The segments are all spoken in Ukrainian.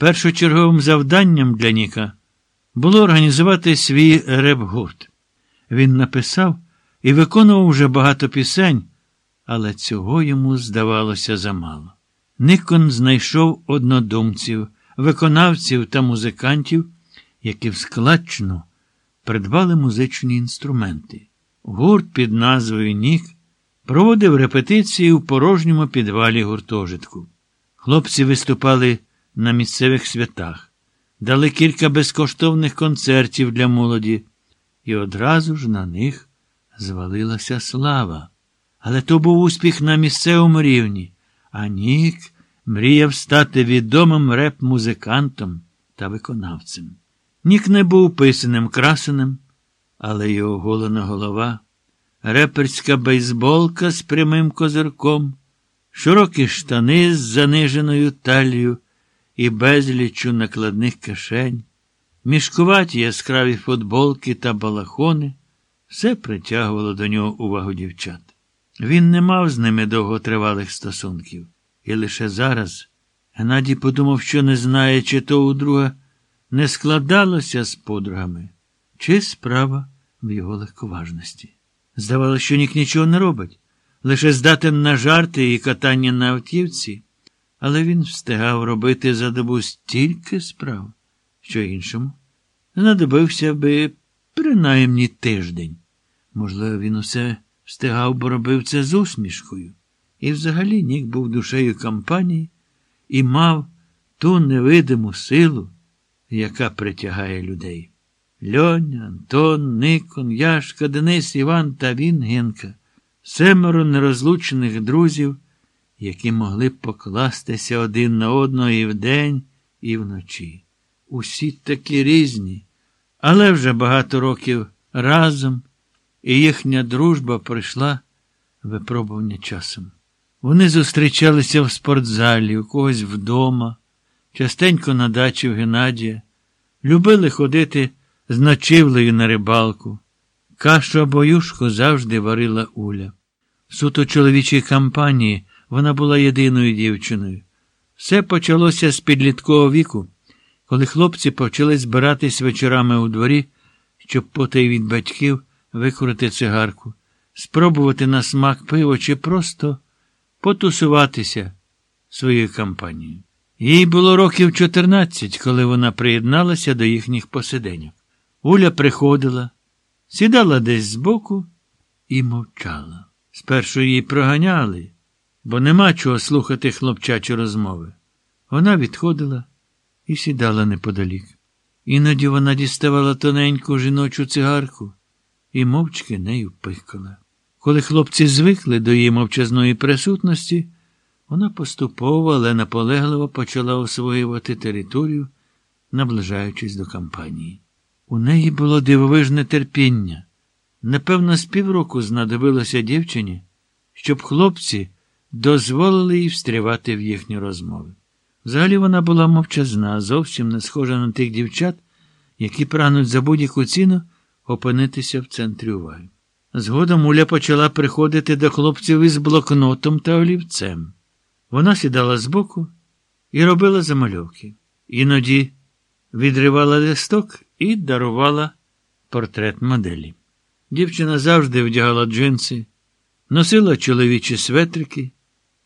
Першочерговим завданням для Ніка було організувати свій реп-гурт. Він написав і виконував вже багато пісень, але цього йому здавалося замало. Никон знайшов однодумців, виконавців та музикантів, які в складчину придбали музичні інструменти. Гурт під назвою Нік проводив репетиції у порожньому підвалі гуртожитку. Хлопці виступали на місцевих святах, дали кілька безкоштовних концертів для молоді, і одразу ж на них звалилася слава. Але то був успіх на місцевому рівні, а Нік мріяв стати відомим реп-музикантом та виконавцем. Нік не був писаним красеним, але його голена голова, реперська бейсболка з прямим козирком, широкі штани з заниженою талією і безліччю накладних кишень, мішкуваті яскраві футболки та балахони, все притягувало до нього увагу дівчат. Він не мав з ними довготривалих стосунків, і лише зараз Геннадій подумав, що не знає, чи то у друга не складалося з подругами, чи справа в його легковажності. Здавалося, що нік нічого не робить, лише здатен на жарти і катання на автівці, але він встигав робити за добу стільки справ, що іншому знадобився би принаймні тиждень. Можливо, він усе встигав, бо робив це з усмішкою. І взагалі Нік був душею компанії і мав ту невидиму силу, яка притягає людей. Льоня, Антон, Никон, Яшка, Денис, Іван та він, Генка, семеро нерозлучених друзів, які могли б покластися один на одного і вдень, і вночі. Усі такі різні, але вже багато років разом, і їхня дружба пройшла випробування часом. Вони зустрічалися в спортзалі, у когось вдома, частенько на дачі в Геннадія, любили ходити з ночівлею на рибалку. Кашу або юшку завжди варила Уля. Суто чоловічій кампанії вона була єдиною дівчиною. Все почалося з підліткового віку, коли хлопці почали збиратись вечорами у дворі, щоб потай від батьків викурити цигарку, спробувати на смак пиво чи просто потусуватися своєю компанією. Їй було років 14, коли вона приєдналася до їхніх посиденьок. Уля приходила, сідала десь збоку і мовчала. Спершу її проганяли, бо нема чого слухати хлопчачі розмови. Вона відходила і сідала неподалік. Іноді вона діставала тоненьку жіночу цигарку і мовчки нею пикала. Коли хлопці звикли до її мовчазної присутності, вона поступово, але наполегливо почала освоювати територію, наближаючись до кампанії. У неї було дивовижне терпіння. Напевно, з півроку знадобилося дівчині, щоб хлопці дозволили їй встрівати в їхні розмови. Взагалі вона була мовчазна, зовсім не схожа на тих дівчат, які прагнуть за будь-яку ціну опинитися в центрі уваги. Згодом Уля почала приходити до хлопців із блокнотом та олівцем. Вона сідала збоку і робила замальовки. Іноді відривала листок і дарувала портрет моделі. Дівчина завжди вдягала джинси, носила чоловічі светрики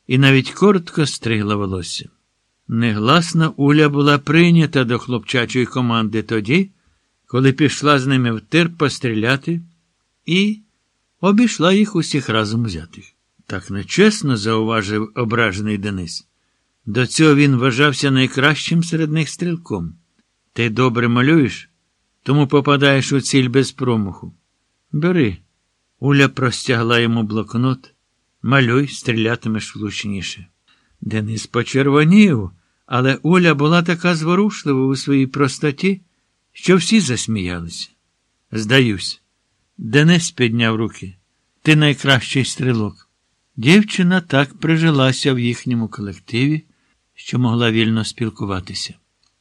і навіть коротко стригла волосся. Негласна Уля була прийнята до хлопчачої команди тоді, коли пішла з ними в тир постріляти і обійшла їх усіх разом взятих. Так нечесно зауважив ображений Денис. До цього він вважався найкращим серед них стрілком. Ти добре малюєш, тому попадаєш у ціль без промаху. Бери. Уля простягла йому блокнот. Малюй, стрілятимеш влучніше. Денис почервонів, але Уля була така зворушлива у своїй простоті, що всі засміялися. Здаюсь. Денис підняв руки. Ти найкращий стрілок. Дівчина так прижилася в їхньому колективі, що могла вільно спілкуватися.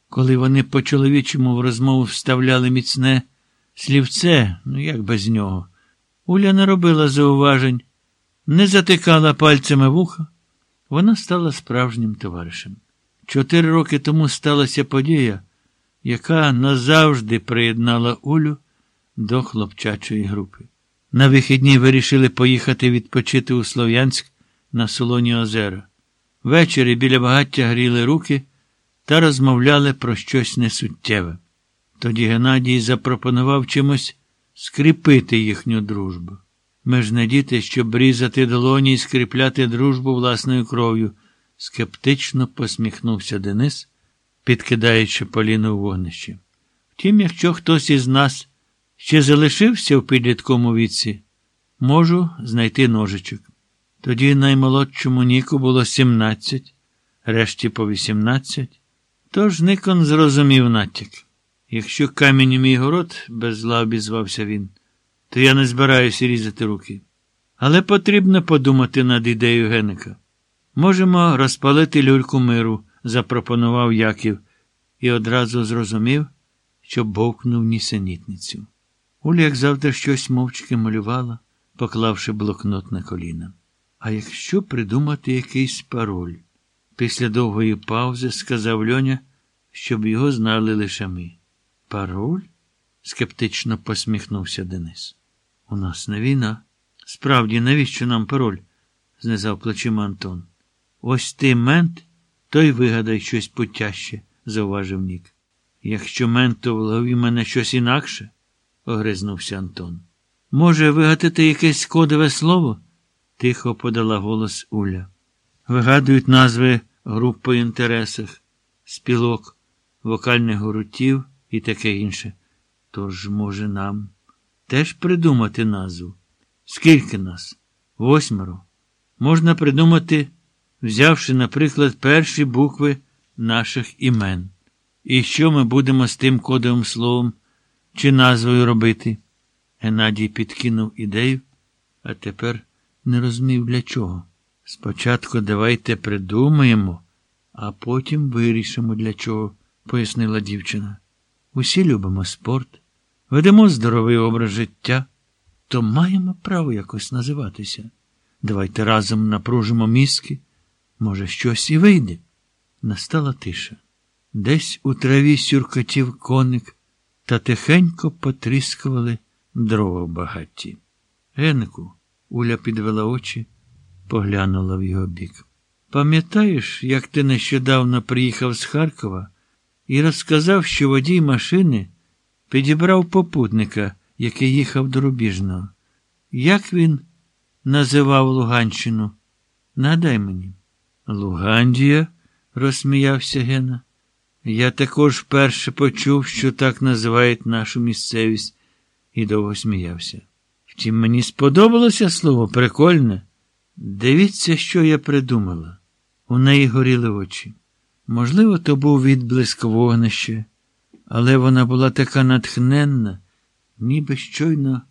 Коли вони по чоловічому в розмову вставляли міцне слівце, ну як без нього, Уля не робила зауважень, не затикала пальцями вуха, вона стала справжнім товаришем. Чотири роки тому сталася подія, яка назавжди приєднала Улю до хлопчачої групи. На вихідні вирішили поїхати відпочити у Слов'янськ на Солоні озера. Ввечері біля багаття гріли руки та розмовляли про щось несуттєве. Тоді Геннадій запропонував чимось скріпити їхню дружбу. Не щоб різати долоні і скріпляти дружбу власною кров'ю, скептично посміхнувся Денис, підкидаючи Поліну в вогнище. Втім, якщо хтось із нас ще залишився в підліткому віці, можу знайти ножичок. Тоді наймолодшому Ніку було сімнадцять, решті по вісімнадцять. Тож Никон зрозумів натяк. Якщо камінь мій город, без зла обізвався він, то я не збираюся різати руки. Але потрібно подумати над ідеєю Геника. Можемо розпалити люльку миру, запропонував Яків, і одразу зрозумів, що бовкнув нісенітницю. Уля, як завтра, щось мовчки малювала, поклавши блокнот на коліна. А якщо придумати якийсь пароль? Після довгої паузи сказав Льоня, щоб його знали лише ми. Пароль? скептично посміхнувся Денис. У нас не війна. Справді, навіщо нам пароль? знизав плечима Антон. Ось ти мент, то й вигадай щось путяще, зауважив Нік. Якщо мент, то в голові мене щось інакше, огризнувся Антон. Може, вигадати якесь кодове слово? тихо подала голос Уля. Вигадують назви груп по інтересах, спілок, вокальних гуртів і таке інше. Тож, може, нам теж придумати назву? Скільки нас? Восьмеро. Можна придумати, взявши, наприклад, перші букви наших імен. І що ми будемо з тим кодовим словом чи назвою робити? Геннадій підкинув ідею, а тепер не розумів для чого. Спочатку давайте придумаємо, а потім вирішимо для чого, пояснила дівчина. Усі любимо спорт, ведемо здоровий образ життя, то маємо право якось називатися. Давайте разом напружимо мізки, може, щось і вийде. Настала тиша. Десь у траві сюркотів коник та тихенько потріскували дрова в багатті. Генку, Уля підвела очі, поглянула в його бік. Пам'ятаєш, як ти нещодавно приїхав з Харкова і розказав, що водій машини підібрав попутника, який їхав до Рубіжного. Як він називав Луганщину? Нагадай мені. Лугандія, розсміявся Гена. Я також вперше почув, що так називають нашу місцевість, і довго сміявся. Втім, мені сподобалося слово прикольне. Дивіться, що я придумала. У неї горіли очі. Можливо, то був відблиск вогнища, але вона була така натхненна, ніби щойно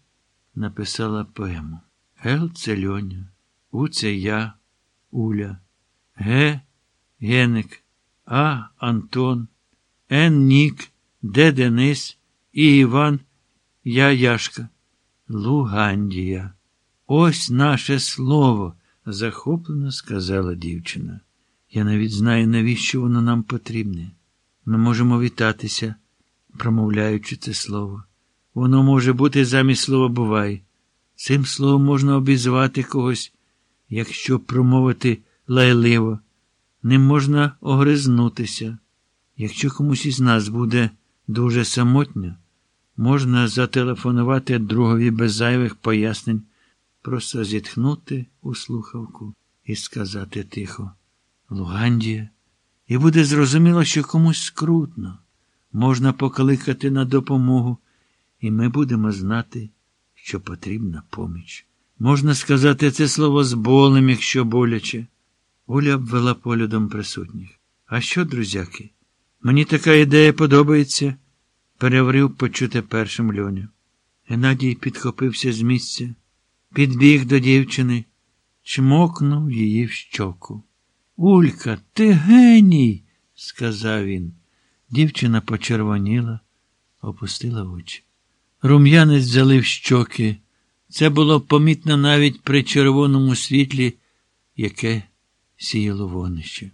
написала поему. Гел це Льоня, У це я, Уля, Г. Геник, А. Антон, Н. Нік, Д. Денис, І. Іван, Я Яшка. Лугандія. Ось наше слово, захоплено сказала дівчина. Я навіть знаю, навіщо воно нам потрібне. Ми можемо вітатися, промовляючи це слово. Воно може бути замість слова бувай. Цим словом можна обізвати когось, якщо промовити лайливо. Ним можна огризнутися. Якщо комусь із нас буде дуже самотньо, можна зателефонувати другові без зайвих пояснень, просто зітхнути у слухавку і сказати тихо Лугандія. І буде зрозуміло, що комусь скрутно. Можна покликати на допомогу, і ми будемо знати, що потрібна поміч. Можна сказати це слово з болем, якщо боляче. Оля обвела поглядом присутніх. А що, друзяки? Мені така ідея подобається, переврив почуте першим льоню. Геннадій підхопився з місця, підбіг до дівчини, чмокнув її в щоку. Улька, ти геній, сказав він. Дівчина почервоніла, опустила очі. Рум'янець залив щоки. Це було помітно навіть при червоному світлі, яке сіяло вогнище.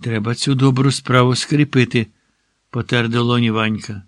Треба цю добру справу скріпити, потер долоні Ванька.